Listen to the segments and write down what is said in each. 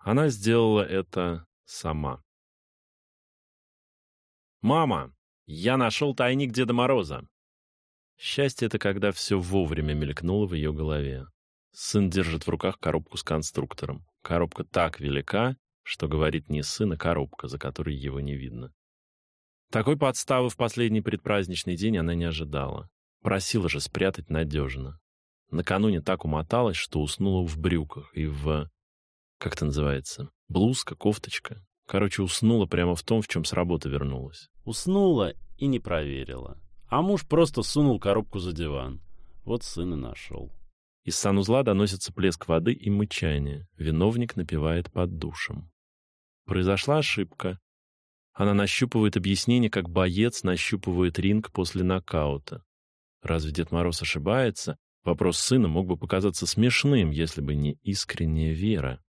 Она сделала это сама. «Мама, я нашел тайник Деда Мороза!» Счастье — это когда все вовремя мелькнуло в ее голове. Сын держит в руках коробку с конструктором. Коробка так велика, что говорит не сын, а коробка, за которой его не видно. Такой подставы в последний предпраздничный день она не ожидала. Просила же спрятать надежно. Накануне так умоталась, что уснула в брюках и в... Как это называется? Блузка, кофточка. Короче, уснула прямо в том, в чем с работы вернулась. Уснула и не проверила. А муж просто сунул коробку за диван. Вот сын и нашел. Из санузла доносится плеск воды и мычание. Виновник напевает под душем. Произошла ошибка. Она нащупывает объяснение, как боец нащупывает ринг после нокаута. Разве Дед Мороз ошибается? Вопрос сына мог бы показаться смешным, если бы не искренняя вера.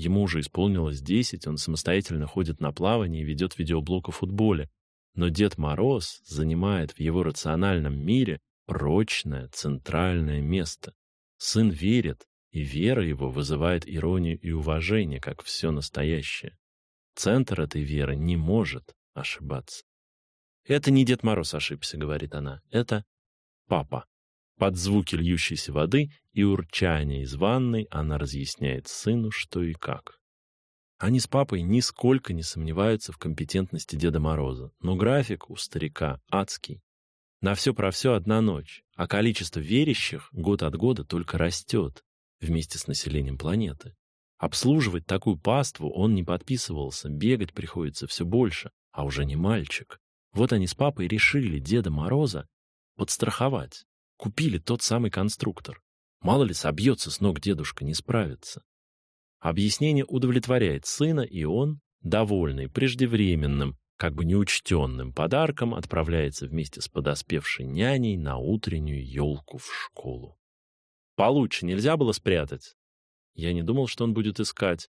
Ему уже исполнилось десять, он самостоятельно ходит на плавание и ведет видеоблог о футболе. Но Дед Мороз занимает в его рациональном мире прочное центральное место. Сын верит, и вера его вызывает иронию и уважение, как все настоящее. Центр этой веры не может ошибаться. «Это не Дед Мороз ошибся», — говорит она, — «это папа». Под звуки льющейся воды и урчания из ванной она разъясняет сыну, что и как. Они с папой нисколько не сомневаются в компетентности Деда Мороза, но график у старика адский. На все про все одна ночь, а количество верящих год от года только растет вместе с населением планеты. Обслуживать такую паству он не подписывался, бегать приходится все больше, а уже не мальчик. Вот они с папой решили Деда Мороза подстраховать. Купили тот самый конструктор. Мало ли собьется с ног дедушка, не справится. Объяснение удовлетворяет сына, и он, довольный преждевременным, как бы неучтенным подарком, отправляется вместе с подоспевшей няней на утреннюю елку в школу. Получше нельзя было спрятать. Я не думал, что он будет искать.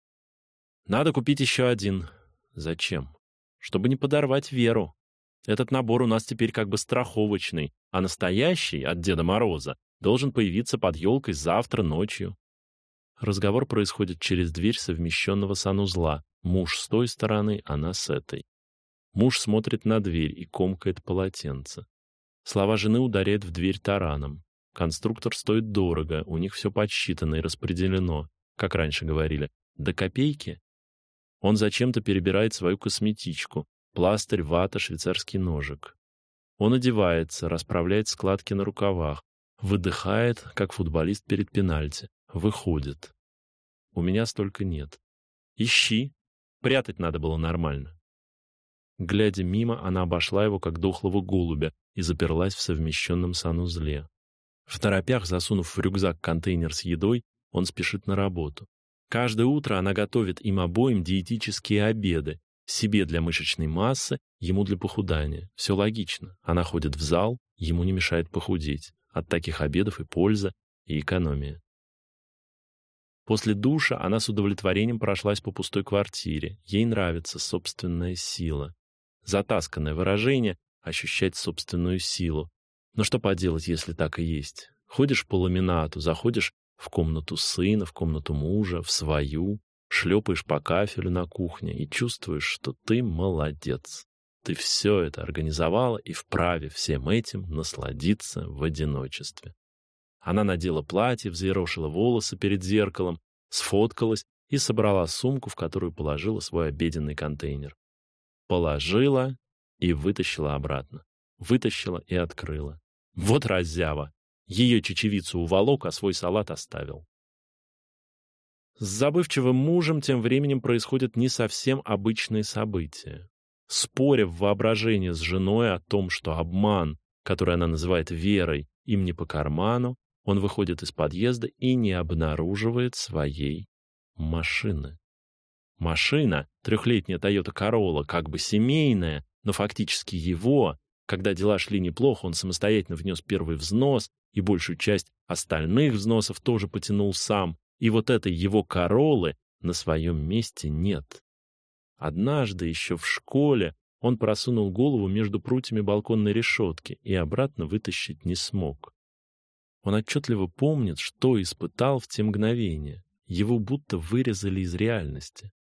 Надо купить еще один. Зачем? Чтобы не подорвать веру. Этот набор у нас теперь как бы страховочный, а настоящий от Деда Мороза должен появиться под елкой завтра ночью. Разговор происходит через дверь совмещенного санузла. Муж с той стороны, она с этой. Муж смотрит на дверь и комкает полотенце. Слова жены ударяют в дверь тараном. Конструктор стоит дорого, у них все подсчитано и распределено, как раньше говорили, до копейки. Он зачем-то перебирает свою косметичку, пластырь, вата, швейцарский ножик. Он одевается, расправляет складки на рукавах, выдыхает, как футболист перед пенальти. Выходит. У меня столько нет. Ищи. Прятать надо было нормально. Глядя мимо, она обошла его, как дохлого голубя, и заперлась в совмещенном санузле. В торопях, засунув в рюкзак контейнер с едой, он спешит на работу. Каждое утро она готовит им обоим диетические обеды, себе для мышечной массы, ему для похудания. Все логично. Она ходит в зал, ему не мешает похудеть. От таких обедов и польза, и экономия. После душа она с удовлетворением прошлась по пустой квартире. Ей нравится собственная сила. Затасканное выражение ощущать собственную силу. Но что поделать, если так и есть? Ходишь по ламинату, заходишь в комнату сына, в комнату мужа, в свою, шлепаешь по кафелю на кухне и чувствуешь, что ты молодец. Ты все это организовала и вправе всем этим насладиться в одиночестве. Она надела платье, взъерошила волосы перед зеркалом, сфоткалась и собрала сумку, в которую положила свой обеденный контейнер. Положила и вытащила обратно. Вытащила и открыла. Вот раззява. Ее чечевицу уволок, а свой салат оставил. С забывчивым мужем тем временем происходят не совсем обычные события. Споря в воображении с женой о том, что обман, который она называет верой, им не по карману, он выходит из подъезда и не обнаруживает своей машины. Машина, трехлетняя Toyota Corolla, как бы семейная, но фактически его, когда дела шли неплохо, он самостоятельно внес первый взнос и большую часть остальных взносов тоже потянул сам, и вот этой его Королы на своем месте нет. Однажды еще в школе он просунул голову между прутьями балконной решетки и обратно вытащить не смог. Он отчетливо помнит, что испытал в те мгновения. его будто вырезали из реальности.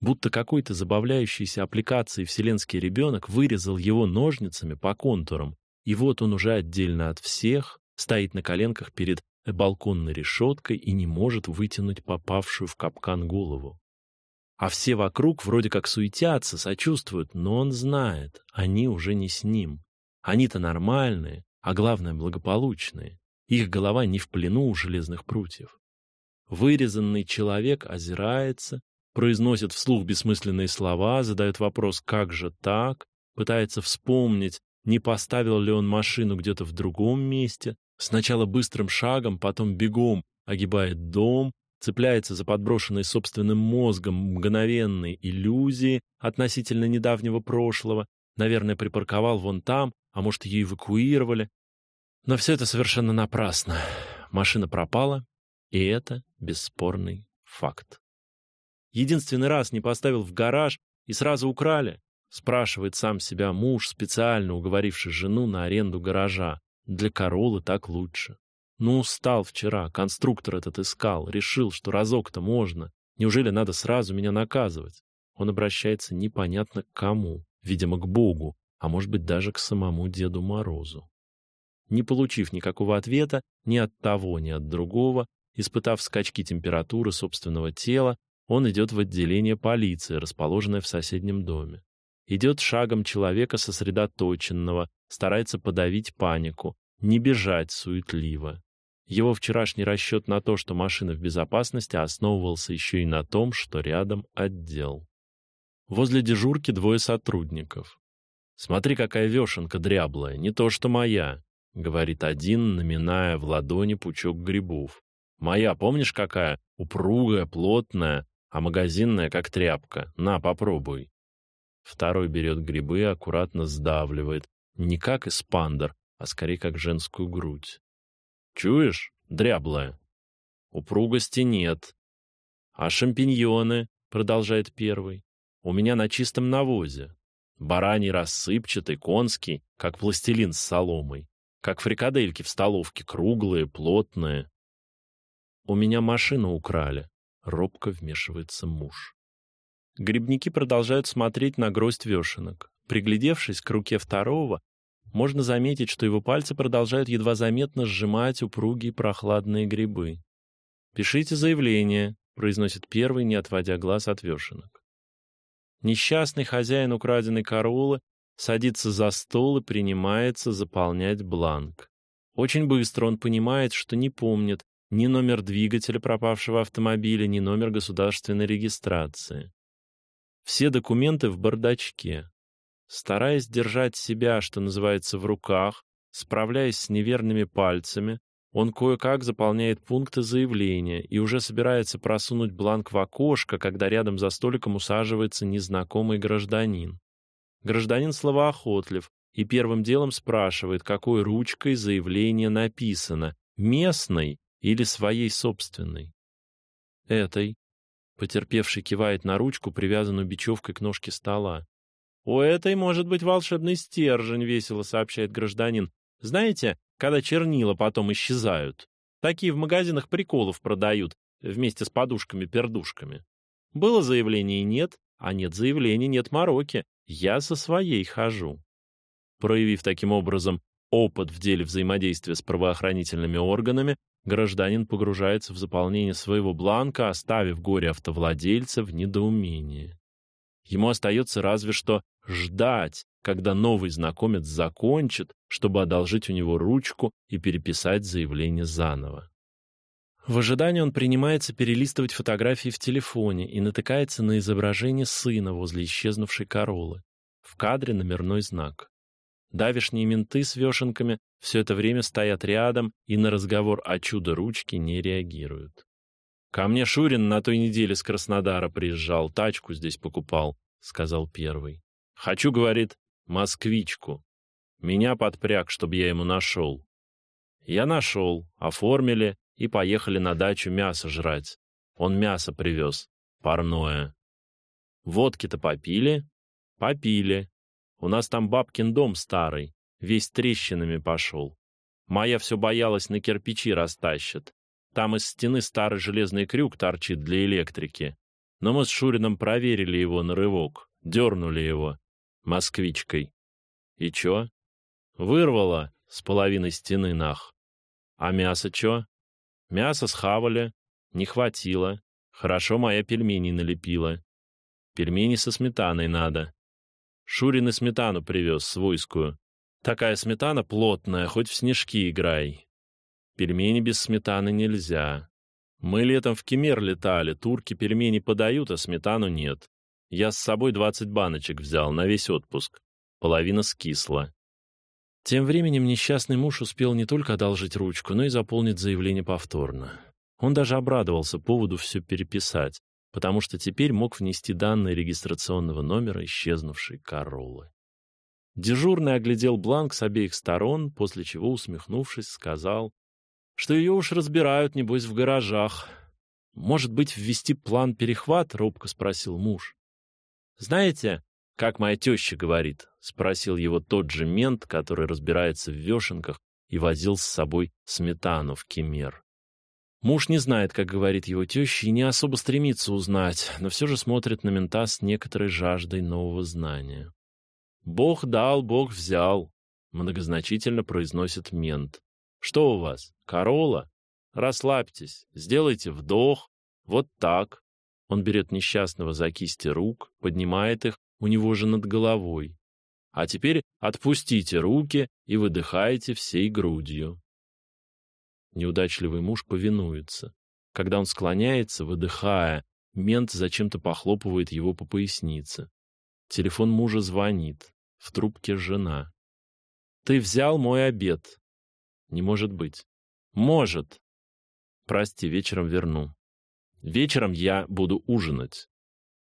Будто какой-то забавляющийся аппликацией вселенский ребенок вырезал его ножницами по контурам, и вот он уже отдельно от всех, стоит на коленках перед балконной решеткой и не может вытянуть попавшую в капкан голову. А все вокруг вроде как суетятся, сочувствуют, но он знает, они уже не с ним. Они-то нормальные, а главное благополучные. Их голова не в плену у железных прутьев. Вырезанный человек озирается, произносит вслух бессмысленные слова, задает вопрос «как же так?», пытается вспомнить, не поставил ли он машину где-то в другом месте, сначала быстрым шагом, потом бегом огибает дом, цепляется за подброшенные собственным мозгом мгновенные иллюзии относительно недавнего прошлого, наверное, припарковал вон там, а может, ее эвакуировали. Но все это совершенно напрасно. Машина пропала, и это бесспорный факт. Единственный раз не поставил в гараж и сразу украли, спрашивает сам себя муж, специально уговоривший жену на аренду гаража. Для Королы так лучше. Ну, устал вчера, конструктор этот искал, решил, что разок-то можно. Неужели надо сразу меня наказывать? Он обращается непонятно к кому, видимо, к Богу, а может быть даже к самому Деду Морозу. Не получив никакого ответа ни от того, ни от другого, испытав скачки температуры собственного тела, он идет в отделение полиции, расположенное в соседнем доме. Идет шагом человека сосредоточенного, старается подавить панику, не бежать суетливо. Его вчерашний расчет на то, что машина в безопасности, основывался еще и на том, что рядом отдел. Возле дежурки двое сотрудников. «Смотри, какая вешенка дряблая, не то что моя», — говорит один, наминая в ладони пучок грибов. «Моя, помнишь, какая? Упругая, плотная, а магазинная, как тряпка. На, попробуй». Второй берет грибы и аккуратно сдавливает, не как эспандер, а скорее как женскую грудь. Чуешь, дряблая? Упругости нет. А шампиньоны, продолжает первый, у меня на чистом навозе. Бараний рассыпчатый, конский, как пластилин с соломой. Как фрикадельки в столовке, круглые, плотные. У меня машину украли. Робко вмешивается муж. Грибники продолжают смотреть на гроздь вешенок. Приглядевшись к руке второго, можно заметить, что его пальцы продолжают едва заметно сжимать упругие прохладные грибы. «Пишите заявление», — произносит первый, не отводя глаз от вешенок. Несчастный хозяин украденной королы садится за стол и принимается заполнять бланк. Очень быстро он понимает, что не помнит ни номер двигателя пропавшего автомобиля, ни номер государственной регистрации. Все документы в бардачке. Стараясь держать себя, что называется, в руках, справляясь с неверными пальцами, он кое-как заполняет пункты заявления и уже собирается просунуть бланк в окошко, когда рядом за столиком усаживается незнакомый гражданин. Гражданин словоохотлив и первым делом спрашивает, какой ручкой заявление написано, местной или своей собственной. Этой. Потерпевший кивает на ручку, привязанную бечевкой к ножке стола. «У этой может быть волшебный стержень», — весело сообщает гражданин. «Знаете, когда чернила потом исчезают? Такие в магазинах приколов продают вместе с подушками-пердушками. Было заявление нет, а нет заявления, нет мороки. Я со своей хожу». Проявив таким образом опыт в деле взаимодействия с правоохранительными органами, гражданин погружается в заполнение своего бланка, оставив горе автовладельца в недоумении. Ему остается разве что ждать, когда новый знакомец закончит, чтобы одолжить у него ручку и переписать заявление заново. В ожидании он принимается перелистывать фотографии в телефоне и натыкается на изображение сына возле исчезнувшей королы. В кадре номерной знак. Давишние менты с вешенками все это время стоят рядом и на разговор о чудо-ручке не реагируют. Ко мне Шурин на той неделе с Краснодара приезжал, тачку здесь покупал, сказал первый. Хочу, говорит, москвичку. Меня подпряг, чтобы я ему нашел. Я нашел, оформили и поехали на дачу мясо жрать. Он мясо привез, парное. Водки-то попили? Попили. У нас там бабкин дом старый, весь трещинами пошел. Моя все боялась на кирпичи растащит. Там из стены старый железный крюк торчит для электрики. Но мы с Шурином проверили его на рывок, дернули его москвичкой. И чё? Вырвало с половины стены нах. А мясо чё? Мясо схавали, не хватило. Хорошо моя пельмени налепила. Пельмени со сметаной надо. Шурин и сметану привез, свойскую. Такая сметана плотная, хоть в снежки играй. Пельмени без сметаны нельзя. Мы летом в Кемер летали, турки пельмени подают, а сметану нет. Я с собой 20 баночек взял на весь отпуск. Половина скисла. Тем временем несчастный муж успел не только одолжить ручку, но и заполнить заявление повторно. Он даже обрадовался поводу все переписать, потому что теперь мог внести данные регистрационного номера исчезнувшей Короллы. Дежурный оглядел бланк с обеих сторон, после чего, усмехнувшись, сказал, что ее уж разбирают, небось, в гаражах. «Может быть, ввести план перехват?» — робко спросил муж. «Знаете, как моя теща говорит?» — спросил его тот же мент, который разбирается в вешенках и возил с собой сметану в кемер. Муж не знает, как говорит его теща, и не особо стремится узнать, но все же смотрит на мента с некоторой жаждой нового знания. «Бог дал, Бог взял», — многозначительно произносит мент. «Что у вас, Корола? Расслабьтесь, сделайте вдох. Вот так». Он берет несчастного за кисти рук, поднимает их у него же над головой. А теперь отпустите руки и выдыхайте всей грудью. Неудачливый муж повинуется. Когда он склоняется, выдыхая, мент зачем-то похлопывает его по пояснице. Телефон мужа звонит. В трубке жена. «Ты взял мой обед». «Не может быть». «Может». «Прости, вечером верну». «Вечером я буду ужинать».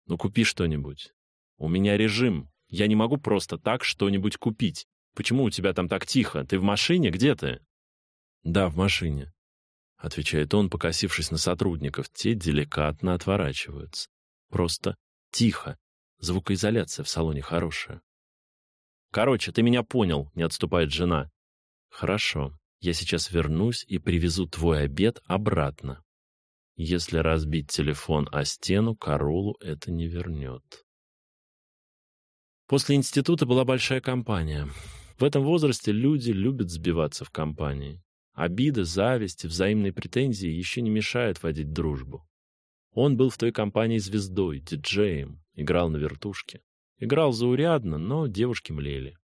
«Ну, купи что-нибудь». «У меня режим. Я не могу просто так что-нибудь купить. Почему у тебя там так тихо? Ты в машине? Где ты?» «Да, в машине», — отвечает он, покосившись на сотрудников. Те деликатно отворачиваются. Просто тихо. Звукоизоляция в салоне хорошая. «Короче, ты меня понял», — не отступает жена. «Хорошо. Я сейчас вернусь и привезу твой обед обратно. Если разбить телефон о стену, Королу это не вернет». После института была большая компания. В этом возрасте люди любят сбиваться в компании. Обида, зависть взаимные претензии еще не мешают водить дружбу. Он был в той компании звездой, диджеем, играл на вертушке. Играл заурядно, но девушки млели.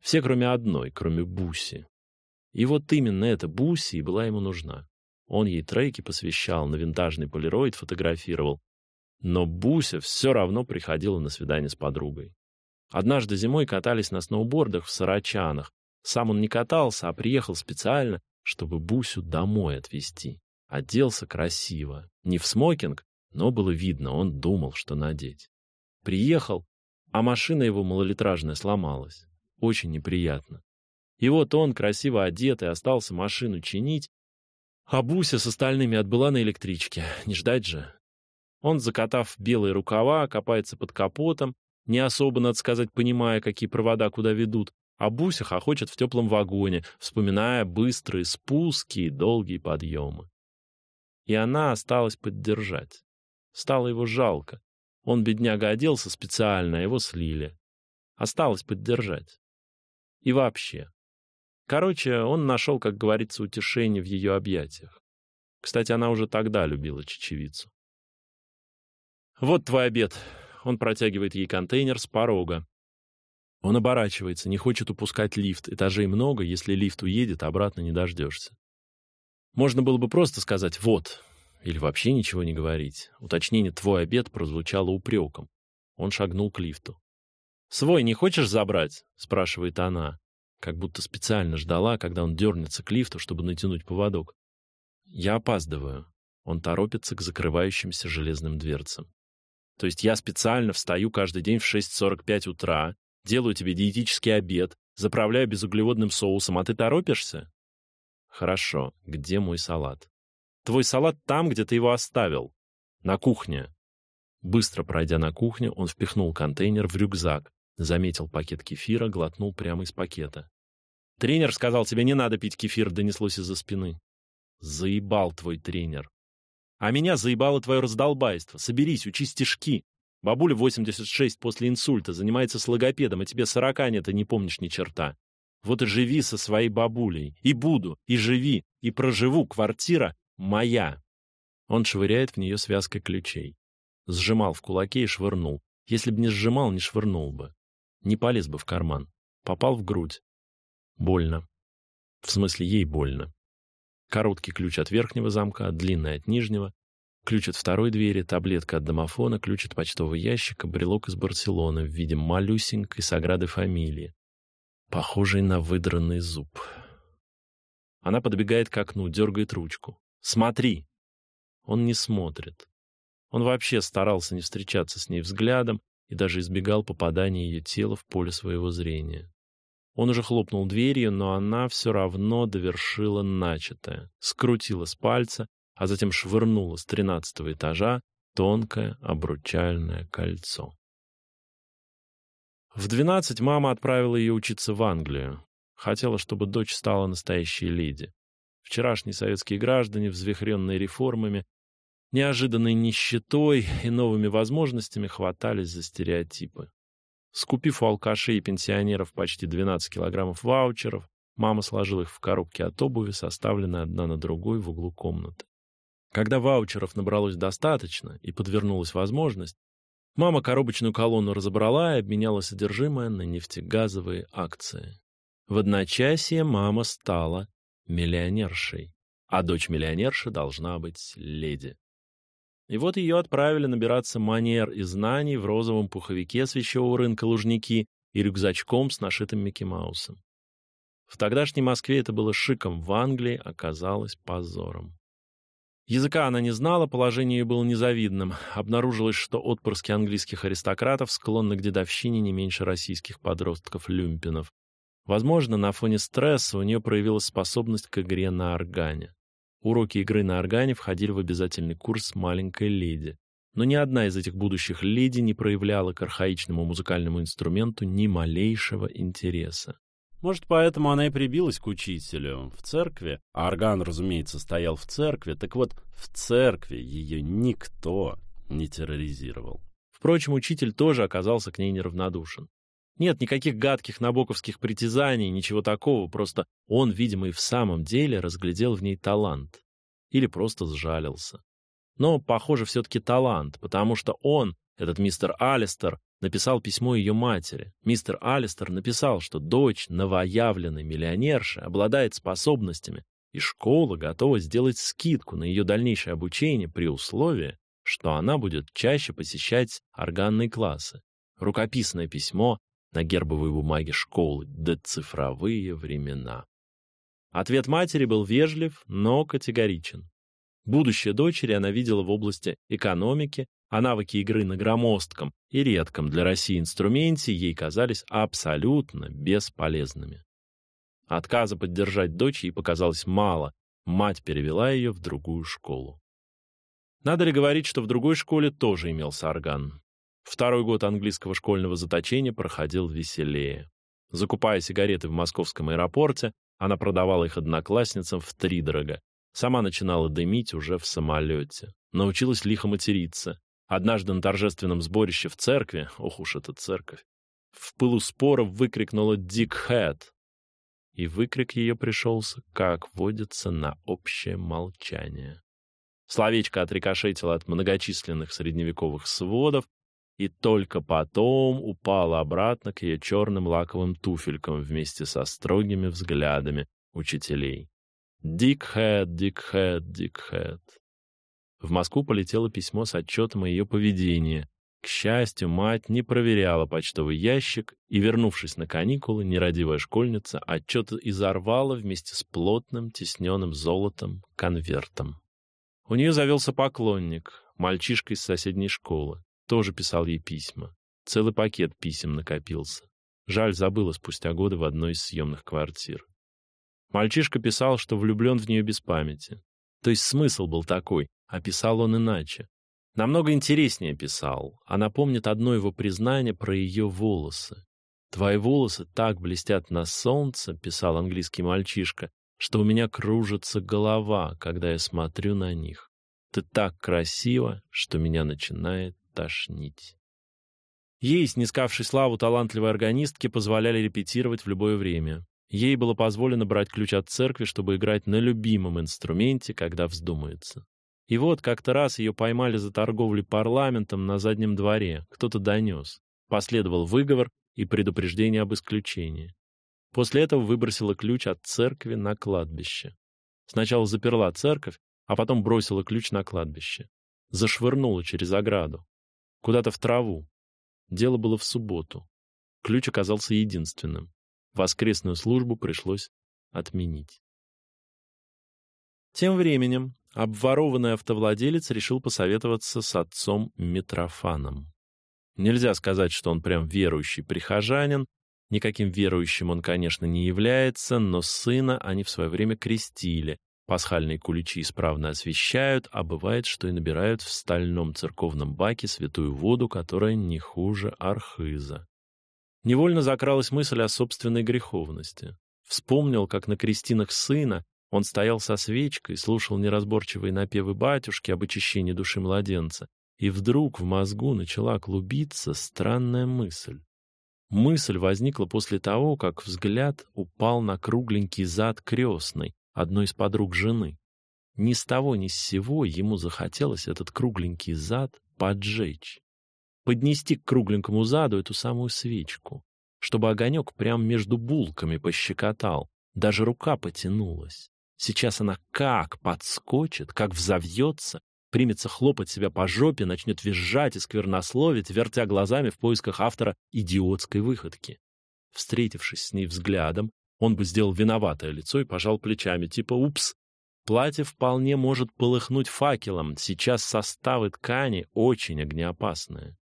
Все, кроме одной, кроме Буси. И вот именно эта Буси и была ему нужна. Он ей треки посвящал, на винтажный полироид фотографировал. Но Буся все равно приходила на свидание с подругой. Однажды зимой катались на сноубордах в Сарачанах. Сам он не катался, а приехал специально, чтобы Бусю домой отвезти. Оделся красиво. Не в смокинг, но было видно, он думал, что надеть. Приехал, а машина его малолитражная сломалась. Очень неприятно. И вот он, красиво одетый, остался машину чинить, а Буся с остальными отбыла на электричке. Не ждать же. Он, закатав белые рукава, копается под капотом, не особо, надо сказать, понимая, какие провода куда ведут, а Буся хохочет в теплом вагоне, вспоминая быстрые спуски и долгие подъемы. И она осталась поддержать. Стало его жалко. Он, бедняга, оделся специально, а его слили. Осталось поддержать. И вообще. Короче, он нашел, как говорится, утешение в ее объятиях. Кстати, она уже тогда любила чечевицу. «Вот твой обед». Он протягивает ей контейнер с порога. Он оборачивается, не хочет упускать лифт. Этажей много, если лифт уедет, обратно не дождешься. Можно было бы просто сказать «вот», или вообще ничего не говорить. Уточнение «твой обед» прозвучало упреком. Он шагнул к лифту. «Свой не хочешь забрать?» — спрашивает она, как будто специально ждала, когда он дернется к лифту, чтобы натянуть поводок. «Я опаздываю». Он торопится к закрывающимся железным дверцам. То есть я специально встаю каждый день в 6.45 утра, делаю тебе диетический обед, заправляю безуглеводным соусом, а ты торопишься? Хорошо, где мой салат? Твой салат там, где ты его оставил. На кухне. Быстро пройдя на кухню, он впихнул контейнер в рюкзак, заметил пакет кефира, глотнул прямо из пакета. «Тренер сказал, тебе не надо пить кефир», — донеслось из-за спины. Заебал твой тренер. А меня заебало твое раздолбайство. Соберись, учи стишки. Бабуля 86 после инсульта, занимается с логопедом, а тебе 40 нет, и не помнишь ни черта. Вот и живи со своей бабулей. И буду, и живи, и проживу. Квартира моя. Он швыряет в нее связкой ключей. Сжимал в кулаке и швырнул. Если бы не сжимал, не швырнул бы. Не полез бы в карман. Попал в грудь. Больно. В смысле, ей больно. Короткий ключ от верхнего замка, длинный от нижнего. Ключ от второй двери, таблетка от домофона, ключ от почтового ящика, брелок из Барселоны в виде малюсенькой саграды фамилии, похожей на выдранный зуб. Она подбегает к окну, дергает ручку. «Смотри!» Он не смотрит. Он вообще старался не встречаться с ней взглядом и даже избегал попадания ее тела в поле своего зрения. Он уже хлопнул дверью, но она все равно довершила начатое. Скрутила с пальца, а затем швырнула с тринадцатого этажа тонкое обручальное кольцо. В двенадцать мама отправила ее учиться в Англию. Хотела, чтобы дочь стала настоящей леди. Вчерашние советские граждане, взвихренные реформами, неожиданной нищетой и новыми возможностями, хватались за стереотипы. Скупив у алкашей и пенсионеров почти 12 килограммов ваучеров, мама сложила их в коробки от обуви, составленные одна на другой в углу комнаты. Когда ваучеров набралось достаточно и подвернулась возможность, мама коробочную колонну разобрала и обменяла содержимое на нефтегазовые акции. В одночасье мама стала миллионершей, а дочь миллионерши должна быть леди. И вот ее отправили набираться манер и знаний в розовом пуховике с вещевого рынка Лужники и рюкзачком с нашитым Микки Маусом. В тогдашней Москве это было шиком, в Англии оказалось позором. Языка она не знала, положение ее было незавидным. Обнаружилось, что отпрыски английских аристократов склонны к дедовщине не меньше российских подростков-люмпинов. Возможно, на фоне стресса у нее проявилась способность к игре на органе. Уроки игры на органе входили в обязательный курс маленькой леди. Но ни одна из этих будущих леди не проявляла к архаичному музыкальному инструменту ни малейшего интереса. Может, поэтому она и прибилась к учителю в церкви, а орган, разумеется, стоял в церкви, так вот, в церкви ее никто не терроризировал. Впрочем, учитель тоже оказался к ней неравнодушен. Нет никаких гадких набоковских притязаний, ничего такого, просто он, видимо, и в самом деле разглядел в ней талант. Или просто сжалился. Но, похоже, все-таки талант, потому что он, этот мистер Алистер, написал письмо ее матери. Мистер Алистер написал, что дочь новоявленной миллионерши обладает способностями, и школа готова сделать скидку на ее дальнейшее обучение при условии, что она будет чаще посещать органные классы. Рукописное письмо на гербовой бумаге школы до цифровые времена. Ответ матери был вежлив, но категоричен. Будущее дочери она видела в области экономики, а навыки игры на громоздком и редком для России инструменте ей казались абсолютно бесполезными. Отказа поддержать дочь ей показалось мало, мать перевела ее в другую школу. Надо ли говорить, что в другой школе тоже имелся орган? Второй год английского школьного заточения проходил веселее. Закупая сигареты в московском аэропорте, она продавала их одноклассницам втридорога. Сама начинала дымить уже в самолете. Научилась лихо материться. Однажды на торжественном сборище в церкви, ох уж эта церковь, в пылу споров выкрикнула «Дик Хэт!». И выкрик ее пришелся, как водится, на общее молчание. Словечко отрикошетило от многочисленных средневековых сводов, и только потом упала обратно к ее черным лаковым туфелькам вместе со строгими взглядами учителей. «Дикхэт, Дикхэт, Дикхэт». В Москву полетело письмо с отчетом о ее поведении. К счастью, мать не проверяла почтовый ящик, и, вернувшись на каникулы, нерадивая школьница отчет изорвала вместе с плотным, тесненным золотом конвертом. У нее завелся поклонник, мальчишка из соседней школы. Тоже писал ей письма. Целый пакет писем накопился. Жаль, забыла спустя годы в одной из съемных квартир. Мальчишка писал, что влюблен в нее без памяти. То есть смысл был такой, а писал он иначе. Намного интереснее писал. Она помнит одно его признание про ее волосы. «Твои волосы так блестят на солнце», — писал английский мальчишка, что у меня кружится голова, когда я смотрю на них. Ты так красива, что меня начинает тошнить. Ей, снискавшей славу талантливой органистки, позволяли репетировать в любое время. Ей было позволено брать ключ от церкви, чтобы играть на любимом инструменте, когда вздумается. И вот как-то раз ее поймали за торговлей парламентом на заднем дворе. Кто-то донес. Последовал выговор и предупреждение об исключении. После этого выбросила ключ от церкви на кладбище. Сначала заперла церковь, а потом бросила ключ на кладбище. Зашвырнула через ограду. Куда-то в траву. Дело было в субботу. Ключ оказался единственным. Воскресную службу пришлось отменить. Тем временем обворованный автовладелец решил посоветоваться с отцом Митрофаном. Нельзя сказать, что он прям верующий прихожанин, никаким верующим он, конечно, не является, но сына они в свое время крестили, пасхальные куличи исправно освещают, а бывает, что и набирают в стальном церковном баке святую воду, которая не хуже архиза. Невольно закралась мысль о собственной греховности. Вспомнил, как на крестинах сына он стоял со свечкой, слушал неразборчивые напевы батюшки об очищении души младенца, и вдруг в мозгу начала клубиться странная мысль. Мысль возникла после того, как взгляд упал на кругленький зад крестной, одной из подруг жены. Ни с того ни с сего ему захотелось этот кругленький зад поджечь. Поднести к кругленькому заду эту самую свечку, чтобы огонек прямо между булками пощекотал, даже рука потянулась. Сейчас она как подскочит, как взовьется, примется хлопать себя по жопе, начнет визжать и сквернословить, вертя глазами в поисках автора идиотской выходки. Встретившись с ней взглядом, он бы сделал виноватое лицо и пожал плечами, типа «Упс, платье вполне может полыхнуть факелом, сейчас составы ткани очень огнеопасные».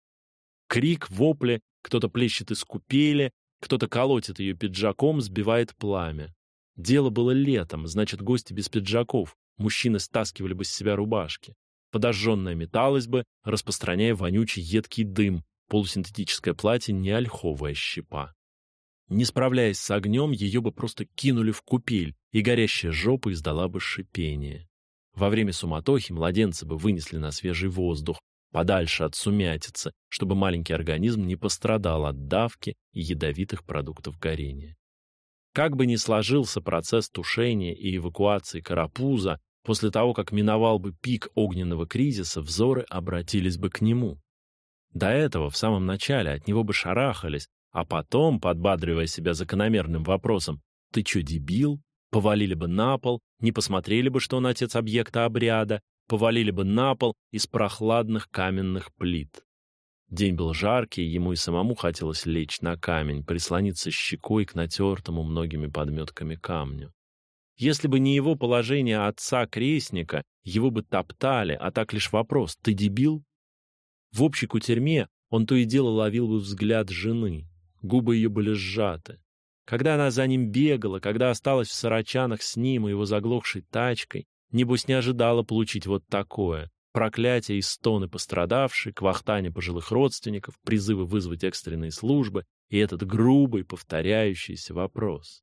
Крик, вопли, кто-то плещет из купели, кто-то колотит ее пиджаком, сбивает пламя. Дело было летом, значит, гости без пиджаков. Мужчины стаскивали бы с себя рубашки. Подожженная металась бы, распространяя вонючий едкий дым. Полусинтетическое платье не ольховая щепа. Не справляясь с огнем, ее бы просто кинули в купель, и горящая жопа издала бы шипение. Во время суматохи младенца бы вынесли на свежий воздух, подальше от сумятицы, чтобы маленький организм не пострадал от давки и ядовитых продуктов горения. Как бы ни сложился процесс тушения и эвакуации карапуза, после того, как миновал бы пик огненного кризиса, взоры обратились бы к нему. До этого, в самом начале, от него бы шарахались, а потом, подбадривая себя закономерным вопросом «Ты чё, дебил?», повалили бы на пол, не посмотрели бы, что он отец объекта обряда, повалили бы на пол из прохладных каменных плит. День был жаркий, ему и самому хотелось лечь на камень, прислониться щекой к натертому многими подметками камню. Если бы не его положение отца-крестника, его бы топтали, а так лишь вопрос «ты дебил?». В общей кутерьме он то и дело ловил бы взгляд жены, губы ее были сжаты. Когда она за ним бегала, когда осталась в сорочанах с ним и его заглохшей тачкой, небось не ожидала получить вот такое, проклятия и стоны пострадавшей, квахтание пожилых родственников, призывы вызвать экстренные службы и этот грубый повторяющийся вопрос.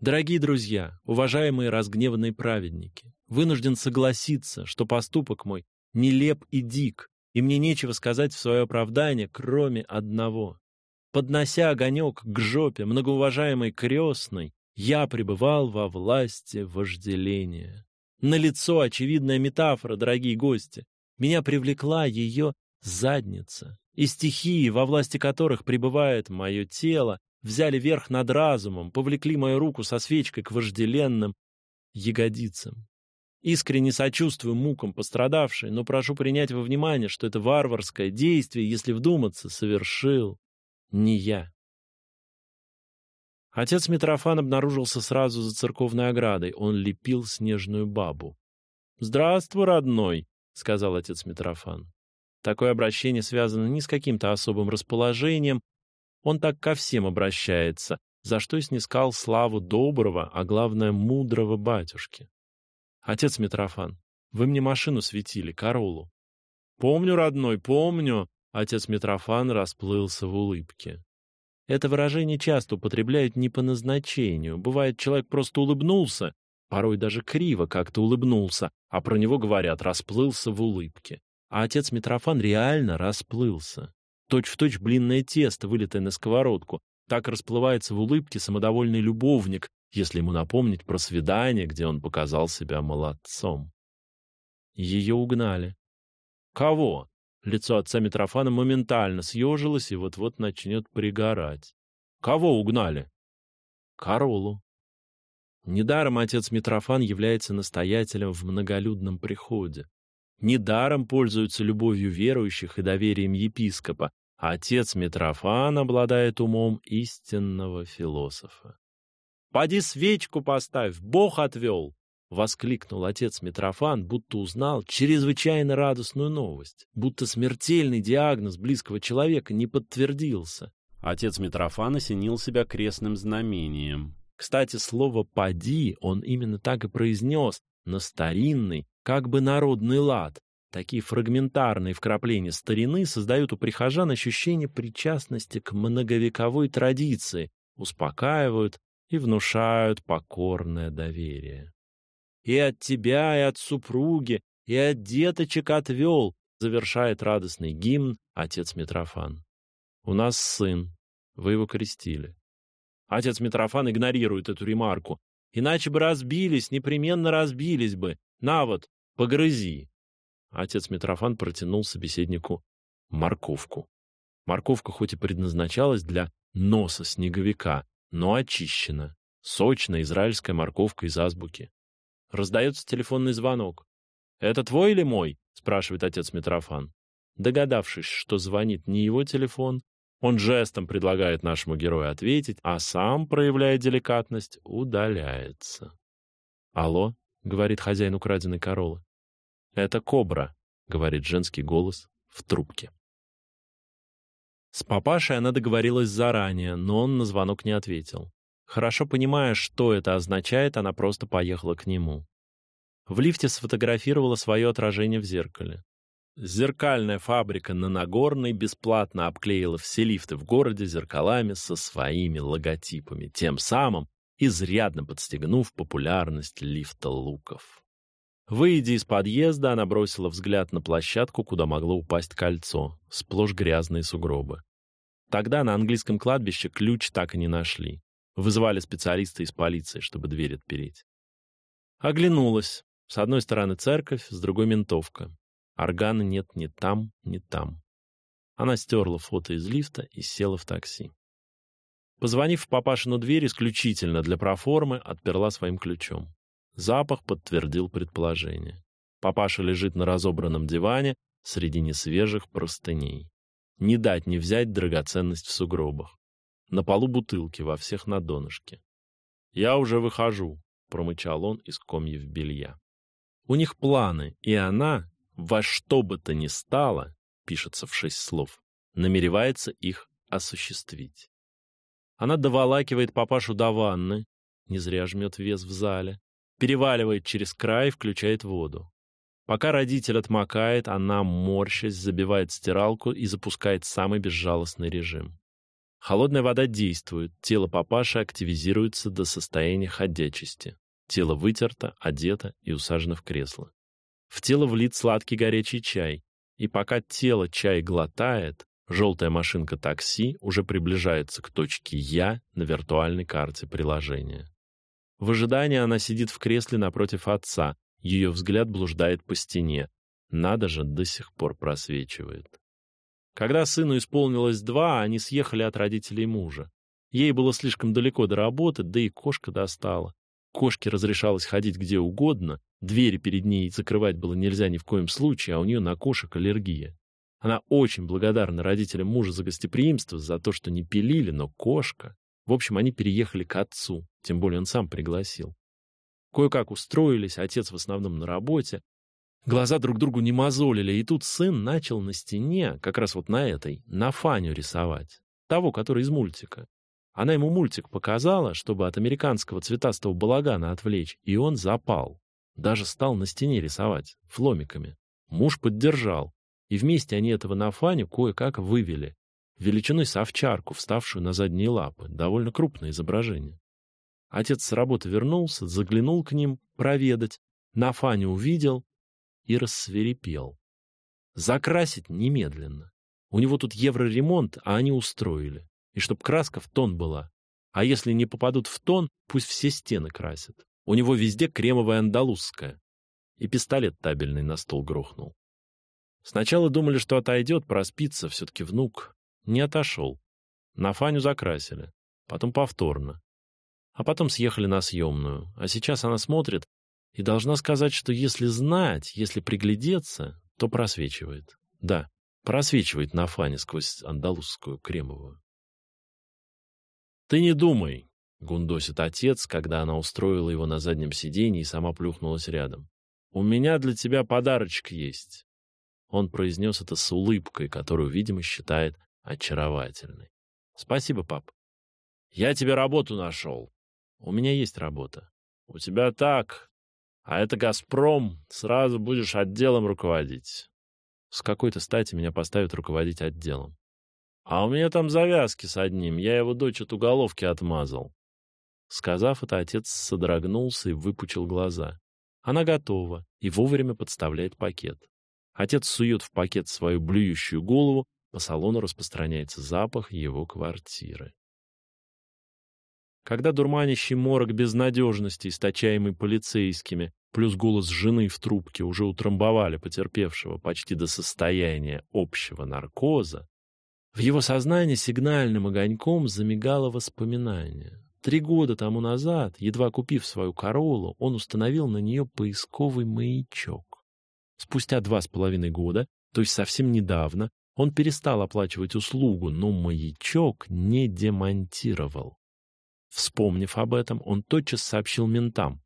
Дорогие друзья, уважаемые разгневанные праведники, вынужден согласиться, что поступок мой нелеп и дик, и мне нечего сказать в свое оправдание, кроме одного. Поднося огонек к жопе многоуважаемой крестной, я пребывал во власти вожделения. На лицо очевидная метафора, дорогие гости. Меня привлекла ее задница. И стихии, во власти которых пребывает мое тело, взяли верх над разумом, повлекли мою руку со свечкой к вожделенным ягодицам. Искренне сочувствую мукам пострадавшей, но прошу принять во внимание, что это варварское действие, если вдуматься, совершил не я. Отец Митрофан обнаружился сразу за церковной оградой. Он лепил снежную бабу. «Здравствуй, родной», — сказал отец Митрофан. Такое обращение связано не с каким-то особым расположением. Он так ко всем обращается, за что и снискал славу доброго, а главное, мудрого батюшки. «Отец Митрофан, вы мне машину светили, Королу». «Помню, родной, помню», — отец Митрофан расплылся в улыбке. Это выражение часто употребляют не по назначению. Бывает, человек просто улыбнулся, Порой даже криво как-то улыбнулся, а про него говорят, расплылся в улыбке. А отец Митрофан реально расплылся. Точь-в-точь точь блинное тесто, вылитое на сковородку. Так расплывается в улыбке самодовольный любовник, если ему напомнить про свидание, где он показал себя молодцом. Ее угнали. Кого? Лицо отца Митрофана моментально съежилось и вот-вот начнет пригорать. Кого угнали? Королу. Недаром отец Митрофан является настоятелем в многолюдном приходе. Недаром пользуются любовью верующих и доверием епископа, а отец Митрофан обладает умом истинного философа. «Поди свечку поставь, Бог отвел!» — воскликнул отец Митрофан, будто узнал чрезвычайно радостную новость, будто смертельный диагноз близкого человека не подтвердился. Отец Митрофан осенил себя крестным знамением. Кстати, слово «поди» он именно так и произнес, на старинный, как бы народный лад. Такие фрагментарные вкрапления старины создают у прихожан ощущение причастности к многовековой традиции, успокаивают и внушают покорное доверие. «И от тебя, и от супруги, и от деточек отвел», завершает радостный гимн отец Митрофан. «У нас сын, вы его крестили. Отец Митрофан игнорирует эту ремарку. Иначе бы разбились, непременно разбились бы. На вот, погрызи. Отец Митрофан протянул собеседнику морковку. Морковка хоть и предназначалась для носа снеговика, но очищена. Сочная израильская морковка из азбуки. Раздается телефонный звонок. «Это твой или мой?» — спрашивает отец Митрофан. Догадавшись, что звонит не его телефон, он жестом предлагает нашему герою ответить, а сам, проявляя деликатность, удаляется. «Алло», — говорит хозяин украденной королы. «Это кобра», — говорит женский голос в трубке. С папашей она договорилась заранее, но он на звонок не ответил. Хорошо понимая, что это означает, она просто поехала к нему. В лифте сфотографировала свое отражение в зеркале. Зеркальная фабрика на Нагорной бесплатно обклеила все лифты в городе зеркалами со своими логотипами, тем самым изрядно подстегнув популярность лифта луков. Выйдя из подъезда, она бросила взгляд на площадку, куда могло упасть кольцо, сплошь грязные сугробы. Тогда на английском кладбище ключ так и не нашли. Вызывали специалиста из полиции, чтобы дверь отпереть. Оглянулась. С одной стороны церковь, с другой ментовка. Органа нет ни там, ни там. Она стерла фото из лифта и села в такси. Позвонив в папашину дверь исключительно для проформы, отперла своим ключом. Запах подтвердил предположение. Папаша лежит на разобранном диване среди несвежих простыней. Не дать не взять драгоценность в сугробах. На полу бутылки во всех на донышке. «Я уже выхожу», — промычал он из комьев белья. У них планы, и она, во что бы то ни стало, пишется в шесть слов, намеревается их осуществить. Она доволакивает папашу до ванны, не зря жмет вес в зале, переваливает через край, включает воду. Пока родитель отмокает, она, морщась, забивает стиралку и запускает самый безжалостный режим. Холодная вода действует, тело папаши активизируется до состояния ходячести. Тело вытерто, одето и усажено в кресло. В тело влит сладкий горячий чай, и пока тело чай глотает, желтая машинка такси уже приближается к точке «Я» на виртуальной карте приложения. В ожидании она сидит в кресле напротив отца, ее взгляд блуждает по стене. Надо же, до сих пор просвечивает. Когда сыну исполнилось два, они съехали от родителей мужа. Ей было слишком далеко до работы, да и кошка достала. Кошке разрешалось ходить где угодно, двери перед ней закрывать было нельзя ни в коем случае, а у нее на кошек аллергия. Она очень благодарна родителям мужа за гостеприимство, за то, что не пилили, но кошка... В общем, они переехали к отцу, тем более он сам пригласил. Кое-как устроились, отец в основном на работе. Глаза друг другу не мозолили, и тут сын начал на стене, как раз вот на этой, на Фаню рисовать. Того, который из мультика. Она ему мультик показала, чтобы от американского цветастого балагана отвлечь, и он запал. Даже стал на стене рисовать, фломиками. Муж поддержал, и вместе они этого на Фаню кое-как вывели. Величиной с овчарку, вставшую на задние лапы, довольно крупное изображение. Отец с работы вернулся, заглянул к ним проведать, на Фаню увидел и рассверепел. Закрасить немедленно. У него тут евроремонт, а они устроили. И чтоб краска в тон была. А если не попадут в тон, пусть все стены красят. У него везде кремовая андалузская. И пистолет табельный на стол грохнул. Сначала думали, что отойдет, проспится, все-таки внук. Не отошел. На Фаню закрасили. Потом повторно. А потом съехали на съемную. А сейчас она смотрит и должна сказать, что если знать, если приглядеться, то просвечивает. Да, просвечивает на Фане сквозь андалузскую кремовую. «Ты не думай», — гундосит отец, когда она устроила его на заднем сиденье и сама плюхнулась рядом. «У меня для тебя подарочек есть». Он произнес это с улыбкой, которую, видимо, считает очаровательной. «Спасибо, пап. Я тебе работу нашел. У меня есть работа. У тебя так. А это «Газпром». Сразу будешь отделом руководить. С какой-то стати меня поставят руководить отделом. А у меня там завязки с одним, я его дочь от уголовки отмазал. Сказав это, отец содрогнулся и выпучил глаза. Она готова и вовремя подставляет пакет. Отец сует в пакет свою блюющую голову, по салону распространяется запах его квартиры. Когда дурманящий морок безнадежности, источаемый полицейскими, плюс голос жены в трубке уже утрамбовали потерпевшего почти до состояния общего наркоза, в его сознании сигнальным огоньком замигало воспоминание. Три года тому назад, едва купив свою Королу, он установил на нее поисковый маячок. Спустя два с половиной года, то есть совсем недавно, он перестал оплачивать услугу, но маячок не демонтировал. Вспомнив об этом, он тотчас сообщил ментам.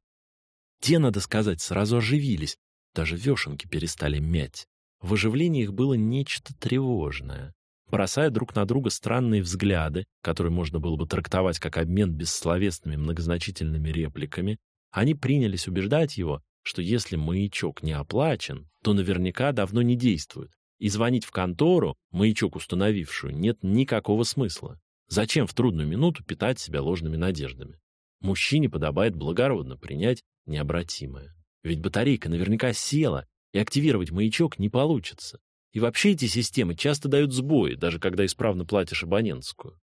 Те, надо сказать, сразу оживились, даже вешенки перестали мять. В оживлении их было нечто тревожное бросая друг на друга странные взгляды, которые можно было бы трактовать как обмен бессловесными многозначительными репликами, они принялись убеждать его, что если маячок не оплачен, то наверняка давно не действует, и звонить в контору, маячок установившую, нет никакого смысла. Зачем в трудную минуту питать себя ложными надеждами? Мужчине подобает благородно принять необратимое. Ведь батарейка наверняка села, и активировать маячок не получится. И вообще эти системы часто дают сбои, даже когда исправно платишь абонентскую.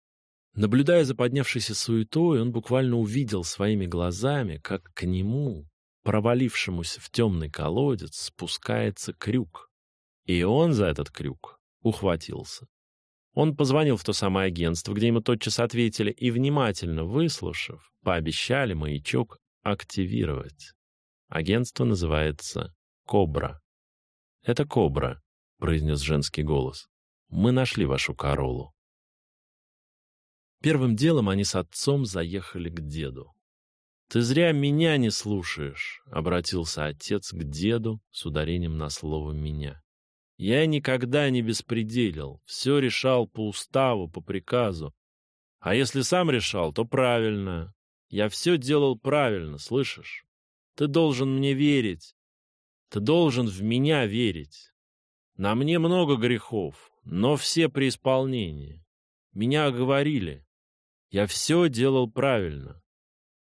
Наблюдая за поднявшейся суетой, он буквально увидел своими глазами, как к нему, провалившемуся в темный колодец, спускается крюк. И он за этот крюк ухватился. Он позвонил в то самое агентство, где ему тотчас ответили, и, внимательно выслушав, пообещали маячок активировать. Агентство называется «Кобра». Это «Кобра», — произнес женский голос. «Мы нашли вашу Королу». Первым делом они с отцом заехали к деду. «Ты зря меня не слушаешь», — обратился отец к деду с ударением на слово «меня». «Я никогда не беспределил, все решал по уставу, по приказу. А если сам решал, то правильно. Я все делал правильно, слышишь? Ты должен мне верить. Ты должен в меня верить. На мне много грехов, но все при исполнении. Меня оговорили. Я все делал правильно.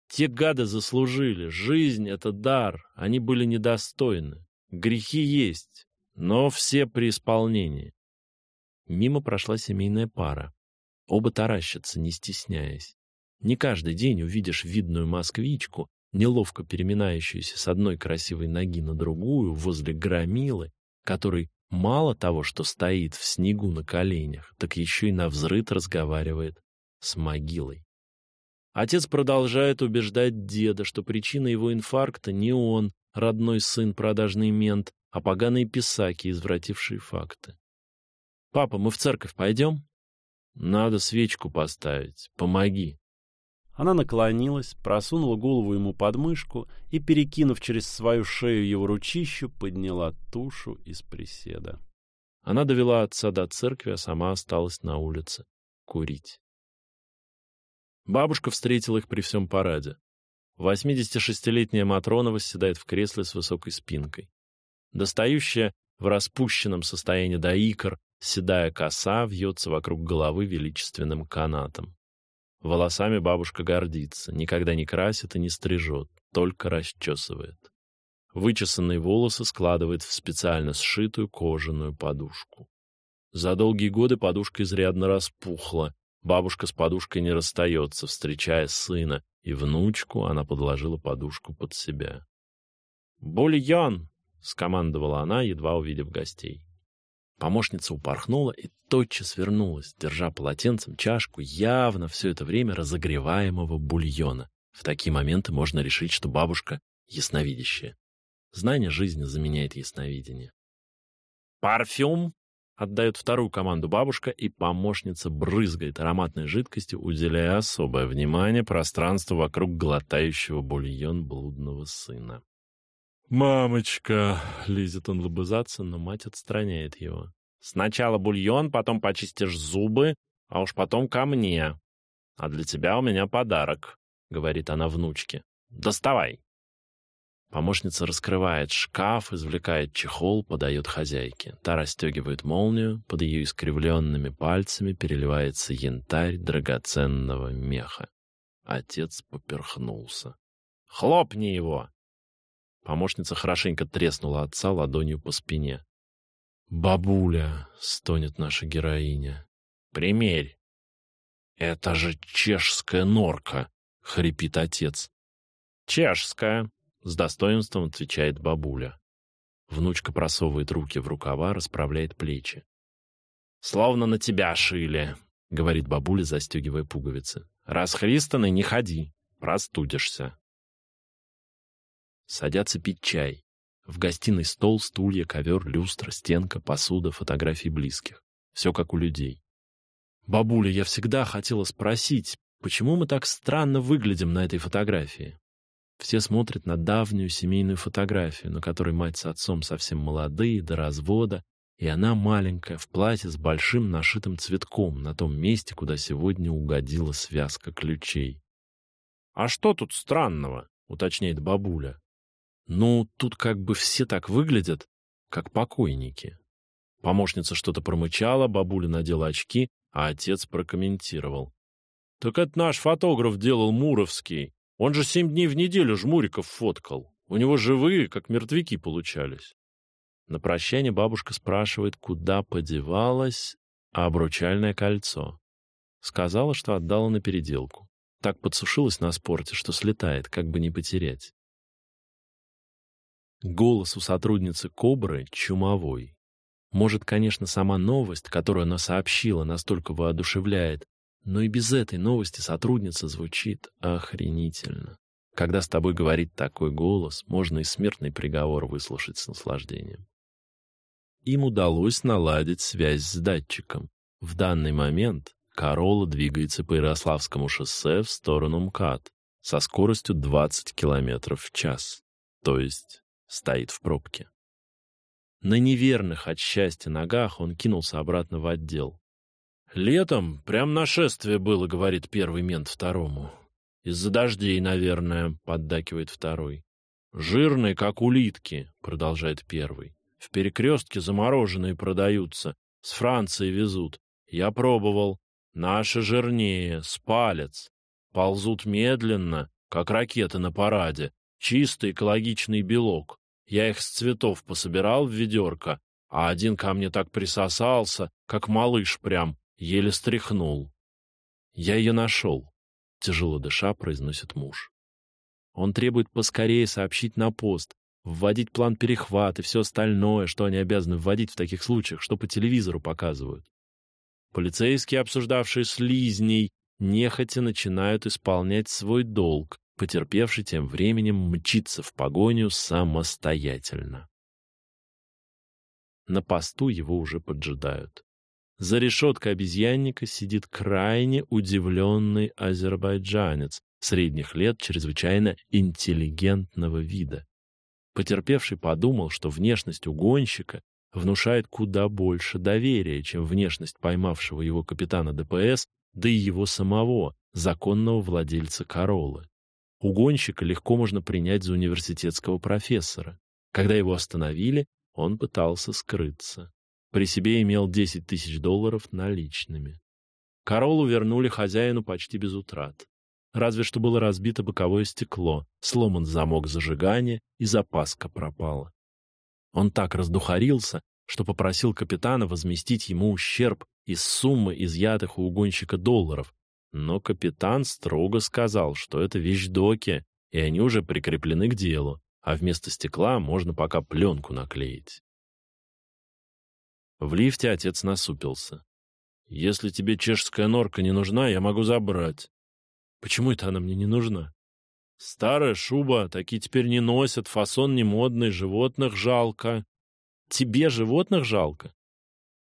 Те гады заслужили. Жизнь — это дар. Они были недостойны. Грехи есть, но все при исполнении. Мимо прошла семейная пара. Оба таращатся, не стесняясь. Не каждый день увидишь видную москвичку, неловко переминающуюся с одной красивой ноги на другую возле громилы, который Мало того, что стоит в снегу на коленях, так еще и на взрыд разговаривает с могилой. Отец продолжает убеждать деда, что причина его инфаркта не он, родной сын, продажный мент, а поганые писаки, извратившие факты. «Папа, мы в церковь пойдем?» «Надо свечку поставить. Помоги». Она наклонилась, просунула голову ему под мышку и, перекинув через свою шею его ручищу, подняла тушу из приседа. Она довела отца до церкви, а сама осталась на улице курить. Бабушка встретила их при всем параде. 86-летняя Матрона восседает в кресле с высокой спинкой. Достающая в распущенном состоянии до икр седая коса вьется вокруг головы величественным канатом. Волосами бабушка гордится, никогда не красит и не стрижет, только расчесывает. Вычесанные волосы складывает в специально сшитую кожаную подушку. За долгие годы подушка изрядно распухла. Бабушка с подушкой не расстается, встречая сына, и внучку она подложила подушку под себя. «Бульон!» — скомандовала она, едва увидев гостей. Помощница упорхнула и тотчас вернулась, держа полотенцем чашку явно все это время разогреваемого бульона. В такие моменты можно решить, что бабушка ясновидящая. Знание жизни заменяет ясновидение. «Парфюм!» — отдает вторую команду бабушка, и помощница брызгает ароматной жидкостью, уделяя особое внимание пространству вокруг глотающего бульон блудного сына. «Мамочка!» — лезет он лобызаться, но мать отстраняет его. «Сначала бульон, потом почистишь зубы, а уж потом ко мне. А для тебя у меня подарок», — говорит она внучке. «Доставай!» Помощница раскрывает шкаф, извлекает чехол, подает хозяйке. Та расстегивает молнию, под ее искривленными пальцами переливается янтарь драгоценного меха. Отец поперхнулся. «Хлопни его!» Помощница хорошенько треснула отца ладонью по спине. «Бабуля!» — стонет наша героиня. «Примерь!» «Это же чешская норка!» — хрипит отец. «Чешская!» — с достоинством отвечает бабуля. Внучка просовывает руки в рукава, расправляет плечи. «Словно на тебя шили!» — говорит бабуля, застегивая пуговицы. «Расхристанный не ходи, простудишься!» Садятся пить чай. В гостиной стол, стулья, ковер, люстра, стенка, посуда, фотографии близких. Все как у людей. «Бабуля, я всегда хотела спросить, почему мы так странно выглядим на этой фотографии?» Все смотрят на давнюю семейную фотографию, на которой мать с отцом совсем молодые, до развода, и она маленькая, в платье с большим нашитым цветком на том месте, куда сегодня угодила связка ключей. «А что тут странного?» — уточняет бабуля. Ну, тут как бы все так выглядят, как покойники. Помощница что-то промычала, бабуля надела очки, а отец прокомментировал. «Так это наш фотограф делал Муровский. Он же семь дней в неделю жмуриков фоткал. У него живые, как мертвяки, получались». На прощание бабушка спрашивает, куда подевалось обручальное кольцо. Сказала, что отдала на переделку. Так подсушилась на спорте, что слетает, как бы не потерять. Голос у сотрудницы «Кобры» чумовой. Может, конечно, сама новость, которую она сообщила, настолько воодушевляет, но и без этой новости сотрудница звучит охренительно. Когда с тобой говорит такой голос, можно и смертный приговор выслушать с наслаждением. Им удалось наладить связь с датчиком. В данный момент Королла двигается по Ярославскому шоссе в сторону МКАД со скоростью 20 км в час, то есть стоит в пробке. На неверных от счастья ногах он кинулся обратно в отдел. «Летом прям нашествие было», — говорит первый мент второму. «Из-за дождей, наверное», — поддакивает второй. «Жирные, как улитки», — продолжает первый. «В перекрестке замороженные продаются, с Франции везут. Я пробовал. Наши жирнее, с палец. Ползут медленно, как ракеты на параде, Чистый экологичный белок. Я их с цветов пособирал в ведерко, а один ко мне так присосался, как малыш прям, еле стряхнул. Я ее нашел, тяжело дыша, произносит муж. Он требует поскорее сообщить на пост, вводить план перехват и все остальное, что они обязаны вводить в таких случаях, что по телевизору показывают. Полицейские, обсуждавшие слизней, нехотя начинают исполнять свой долг, Потерпевший тем временем мчится в погоню самостоятельно. На посту его уже поджидают. За решеткой обезьянника сидит крайне удивленный азербайджанец средних лет чрезвычайно интеллигентного вида. Потерпевший подумал, что внешность угонщика внушает куда больше доверия, чем внешность поймавшего его капитана ДПС, да и его самого, законного владельца Короллы. Угонщика легко можно принять за университетского профессора. Когда его остановили, он пытался скрыться. При себе имел 10 тысяч долларов наличными. Королу вернули хозяину почти без утрат. Разве что было разбито боковое стекло, сломан замок зажигания, и запаска пропала. Он так раздухарился, что попросил капитана возместить ему ущерб из суммы изъятых у угонщика долларов, но капитан строго сказал, что это вещдоки, и они уже прикреплены к делу, а вместо стекла можно пока пленку наклеить. В лифте отец насупился. «Если тебе чешская норка не нужна, я могу забрать». «Почему это она мне не нужна?» «Старая шуба, такие теперь не носят, фасон не модный, животных жалко». «Тебе животных жалко?»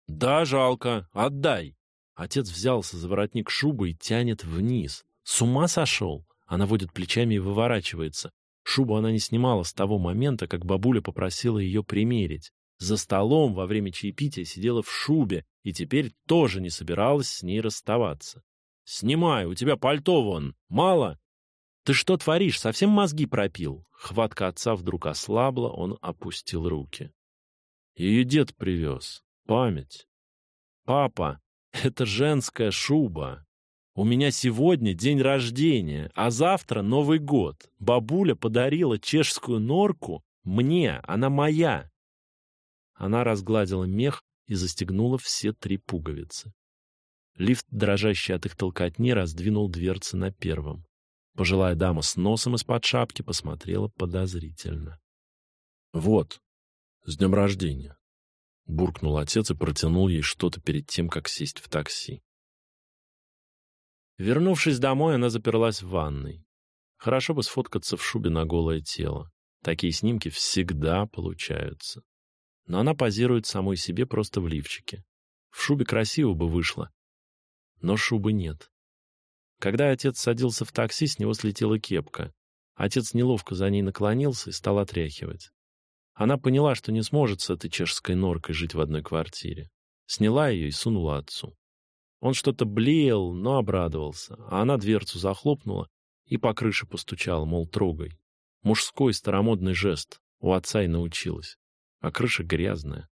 «Да, жалко. Отдай». Отец взялся за воротник шубы и тянет вниз. С ума сошел? Она водит плечами и выворачивается. Шубу она не снимала с того момента, как бабуля попросила ее примерить. За столом во время чаепития сидела в шубе и теперь тоже не собиралась с ней расставаться. «Снимай, у тебя пальто вон. Мало?» «Ты что творишь? Совсем мозги пропил?» Хватка отца вдруг ослабла, он опустил руки. Ее дед привез. Память. «Папа, это женская шуба. У меня сегодня день рождения, а завтра Новый год. Бабуля подарила чешскую норку мне, она моя. Она разгладила мех и застегнула все три пуговицы. Лифт, дрожащий от их толкотни, раздвинул дверцы на первом. Пожилая дама с носом из-под шапки посмотрела подозрительно. «Вот, с днем рождения!» Буркнул отец и протянул ей что-то перед тем, как сесть в такси. Вернувшись домой, она заперлась в ванной. Хорошо бы сфоткаться в шубе на голое тело. Такие снимки всегда получаются но она позирует самой себе просто в лифчике. В шубе красиво бы вышло, но шубы нет. Когда отец садился в такси, с него слетела кепка. Отец неловко за ней наклонился и стал отряхивать. Она поняла, что не сможет с этой чешской норкой жить в одной квартире. Сняла ее и сунула отцу. Он что-то блеял, но обрадовался, а она дверцу захлопнула и по крыше постучала, мол, трогай. Мужской старомодный жест. У отца и научилась а крыша грязная.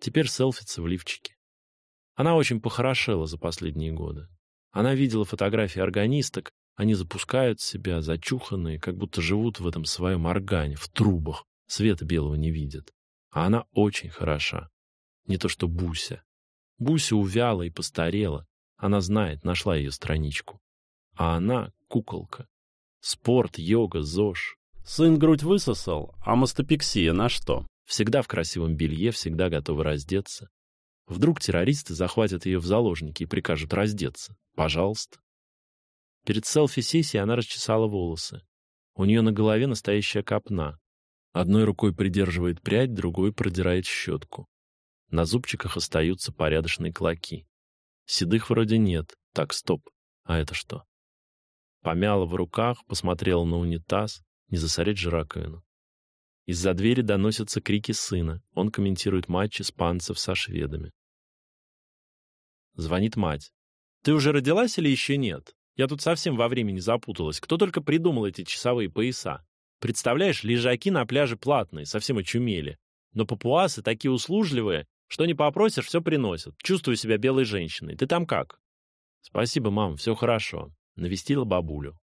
Теперь селфится в лифчике. Она очень похорошела за последние годы. Она видела фотографии органисток, они запускают себя, зачуханные, как будто живут в этом своем органе, в трубах, света белого не видят. А она очень хороша. Не то что Буся. Буся увяла и постарела. Она знает, нашла ее страничку. А она — куколка. Спорт, йога, ЗОЖ. Сын грудь высосал, а мастопексия на что? Всегда в красивом белье, всегда готова раздеться. Вдруг террористы захватят ее в заложники и прикажут раздеться. Пожалуйста. Перед селфи-сессией она расчесала волосы. У нее на голове настоящая копна. Одной рукой придерживает прядь, другой продирает щетку. На зубчиках остаются порядочные клоки. Седых вроде нет. Так, стоп. А это что? Помяла в руках, посмотрела на унитаз. Не засорить же раковину. Из-за двери доносятся крики сына. Он комментирует матч испанцев со шведами. Звонит мать. «Ты уже родилась или еще нет? Я тут совсем во времени запуталась. Кто только придумал эти часовые пояса? Представляешь, лежаки на пляже платные, совсем очумели. Но папуасы такие услужливые, что не попросишь, все приносят. Чувствую себя белой женщиной. Ты там как?» «Спасибо, мам, все хорошо». Навестила бабулю.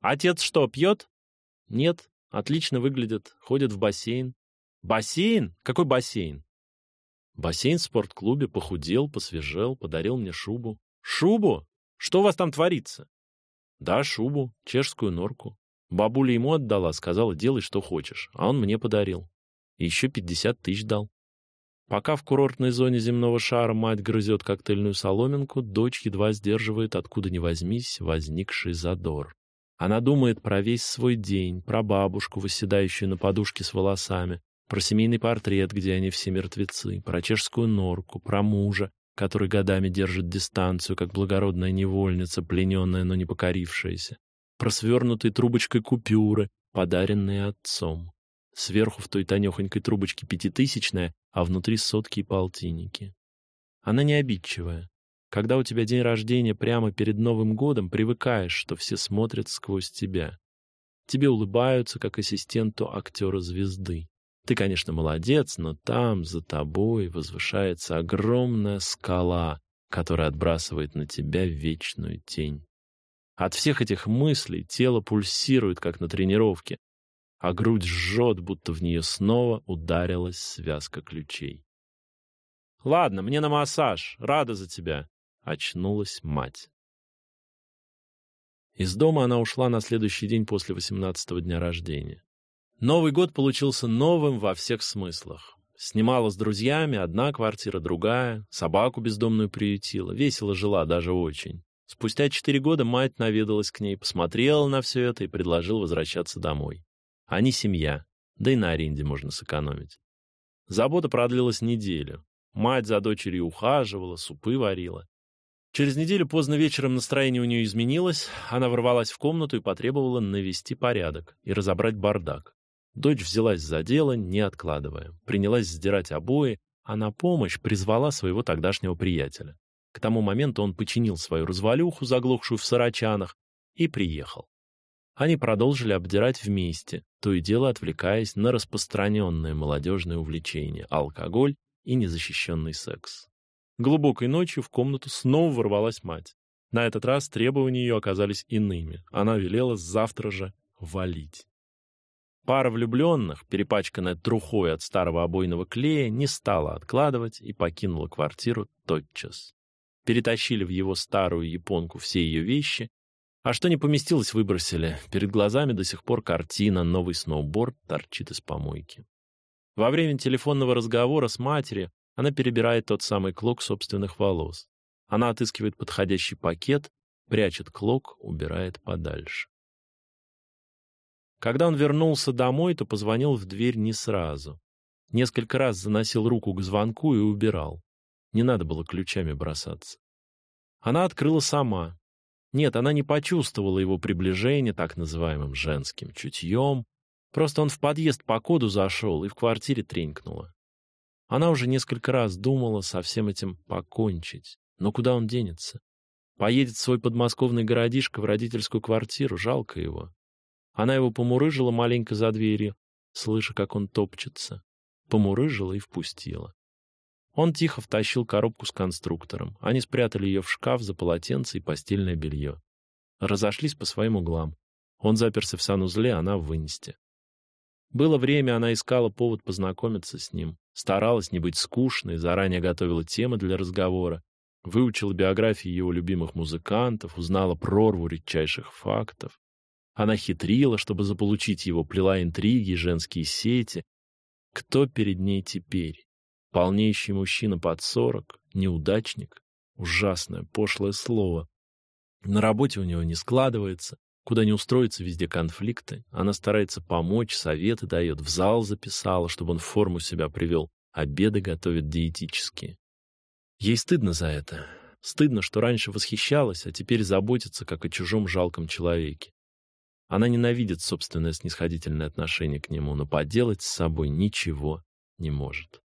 «Отец что, пьет?» «Нет, Отлично выглядят, ходят в бассейн. Бассейн? Какой бассейн? Бассейн в спортклубе похудел, посвежел, подарил мне шубу. Шубу? Что у вас там творится? Да, шубу, чешскую норку. Бабуля ему отдала, сказала, делай, что хочешь, а он мне подарил. И еще пятьдесят тысяч дал. Пока в курортной зоне земного шара мать грызет коктейльную соломинку, дочь едва сдерживает, откуда ни возьмись, возникший задор. Она думает про весь свой день, про бабушку, восседающую на подушке с волосами, про семейный портрет, где они все мертвецы, про чешскую норку, про мужа, который годами держит дистанцию, как благородная невольница, плененная, но не покорившаяся, про свернутые трубочкой купюры, подаренные отцом. Сверху в той тонехонькой трубочке пятитысячная, а внутри сотки и полтинники. Она не обидчивая, когда у тебя день рождения прямо перед Новым годом, привыкаешь, что все смотрят сквозь тебя. Тебе улыбаются, как ассистенту актера-звезды. Ты, конечно, молодец, но там, за тобой, возвышается огромная скала, который отбрасывает на тебя вечную тень. От всех этих мыслей тело пульсирует, как на тренировке, а грудь жжет, будто в нее снова ударилась связка ключей. «Ладно, мне на массаж. Рада за тебя», — очнулась мать. Из дома она ушла на следующий день после восемнадцатого дня рождения. Новый год получился новым во всех смыслах. Снимала с друзьями, одна квартира, другая, собаку бездомную приютила, весело жила даже очень. Спустя четыре года мать наведалась к ней, посмотрела на все это и предложила возвращаться домой. Они семья, да и на аренде можно сэкономить. Забота продлилась неделю. Мать за дочерью ухаживала, супы варила. Через неделю поздно вечером настроение у нее изменилось, она ворвалась в комнату и потребовала навести порядок и разобрать бардак. Дочь взялась за дело, не откладывая. Принялась сдирать обои, а на помощь призвала своего тогдашнего приятеля. К тому моменту он починил свою развалюху, заглохшую в сарачанах, и приехал. Они продолжили обдирать вместе, то и дело отвлекаясь на распространенное молодежное увлечение — алкоголь и незащищенный секс. Глубокой ночью в комнату снова ворвалась мать. На этот раз требования ее оказались иными. Она велела завтра же валить. Пара влюбленных, перепачканная трухой от старого обойного клея, не стала откладывать и покинула квартиру тотчас. Перетащили в его старую японку все ее вещи, а что не поместилось, выбросили. Перед глазами до сих пор картина «Новый сноуборд» торчит из помойки. Во время телефонного разговора с матерью она перебирает тот самый клок собственных волос. Она отыскивает подходящий пакет, прячет клок, убирает подальше. Когда он вернулся домой, то позвонил в дверь не сразу. Несколько раз заносил руку к звонку и убирал. Не надо было ключами бросаться. Она открыла сама. Нет, она не почувствовала его приближения так называемым женским чутьем. Просто он в подъезд по коду зашел и в квартире тренькнуло. Она уже несколько раз думала со всем этим покончить. Но куда он денется? Поедет в свой подмосковный городишко в родительскую квартиру, жалко его. Она его помурыжила маленько за дверью, слыша, как он топчется. Помурыжила и впустила. Он тихо втащил коробку с конструктором. Они спрятали ее в шкаф за полотенце и постельное белье. Разошлись по своим углам. Он заперся в санузле, она в вынести. Было время, она искала повод познакомиться с ним. Старалась не быть скучной, заранее готовила темы для разговора, выучила биографии его любимых музыкантов, узнала прорву редчайших фактов. Она хитрила, чтобы заполучить его, плела интриги и женские сети. Кто перед ней теперь? Полнейший мужчина под сорок, неудачник? Ужасное, пошлое слово. На работе у него не складывается, Куда не устроиться, везде конфликты. Она старается помочь, советы дает, в зал записала, чтобы он форму себя привел. Обеды готовит диетические. Ей стыдно за это. Стыдно, что раньше восхищалась, а теперь заботится, как о чужом жалком человеке. Она ненавидит собственное снисходительное отношение к нему, но поделать с собой ничего не может.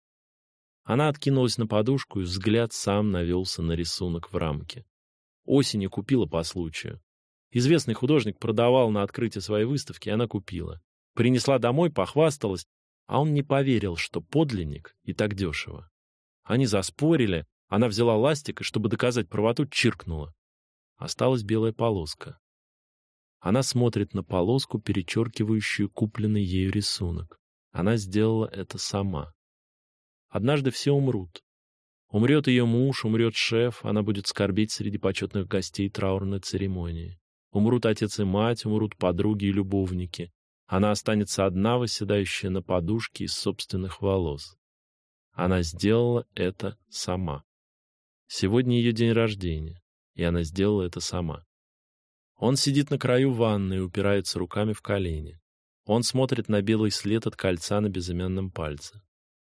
Она откинулась на подушку, и взгляд сам навелся на рисунок в рамке. Осенью купила по случаю. Известный художник продавал на открытии своей выставки, и она купила. Принесла домой, похвасталась, а он не поверил, что подлинник и так дешево. Они заспорили, она взяла ластик и, чтобы доказать правоту, чиркнула. Осталась белая полоска. Она смотрит на полоску, перечеркивающую купленный ею рисунок. Она сделала это сама. Однажды все умрут. Умрет ее муж, умрет шеф, она будет скорбеть среди почетных гостей траурной церемонии. Умрут отец и мать, умрут подруги и любовники. Она останется одна, восседающая на подушке из собственных волос. Она сделала это сама. Сегодня ее день рождения, и она сделала это сама. Он сидит на краю ванны и упирается руками в колени. Он смотрит на белый след от кольца на безымянном пальце.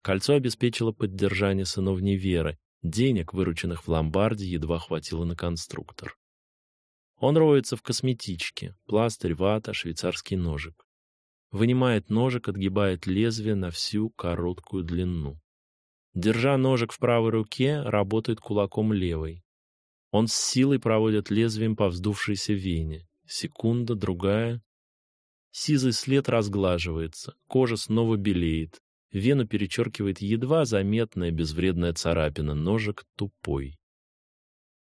Кольцо обеспечило поддержание сыновней Веры. Денег, вырученных в ломбарде, едва хватило на конструктор. Он роется в косметичке, пластырь, вата, швейцарский ножик. Вынимает ножик, отгибает лезвие на всю короткую длину. Держа ножик в правой руке, работает кулаком левой. Он с силой проводит лезвием по вздувшейся вене. Секунда, другая. Сизый след разглаживается, кожа снова белеет. Вену перечеркивает едва заметная безвредная царапина, ножик тупой.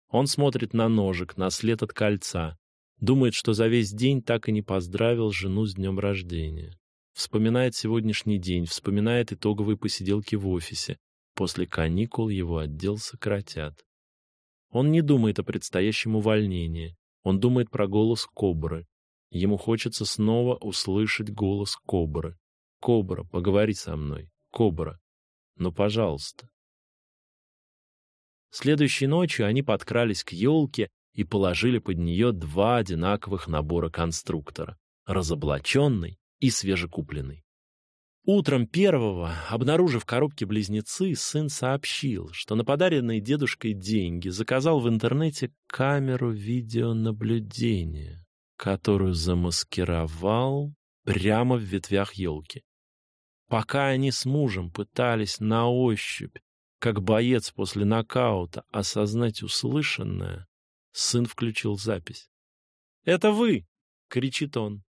Он смотрит на ножик, на след от кольца. Думает, что за весь день так и не поздравил жену с днем рождения. Вспоминает сегодняшний день, вспоминает итоговые посиделки в офисе. После каникул его отдел сократят. Он не думает о предстоящем увольнении. Он думает про голос Кобры. Ему хочется снова услышать голос Кобры. «Кобра, поговори со мной. Кобра. Ну, пожалуйста». Следующей ночью они подкрались к елке и положили под нее два одинаковых набора конструктора — разоблаченный и свежекупленный. Утром первого, обнаружив коробки близнецы, сын сообщил, что на подаренные дедушкой деньги заказал в интернете камеру видеонаблюдения, которую замаскировал прямо в ветвях елки. Пока они с мужем пытались на ощупь как боец после нокаута осознать услышанное, сын включил запись. «Это вы!» — кричит он.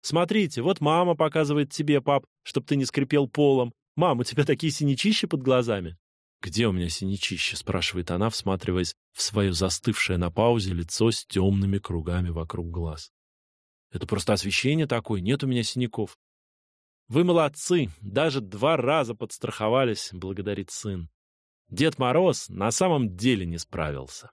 «Смотрите, вот мама показывает тебе, пап, чтоб ты не скрипел полом. Мам, у тебя такие синячища под глазами». «Где у меня синячище?» — спрашивает она, всматриваясь в свое застывшее на паузе лицо с темными кругами вокруг глаз. «Это просто освещение такое, нет у меня синяков». «Вы молодцы, даже два раза подстраховались», — благодарит сын. Дед Мороз на самом деле не справился.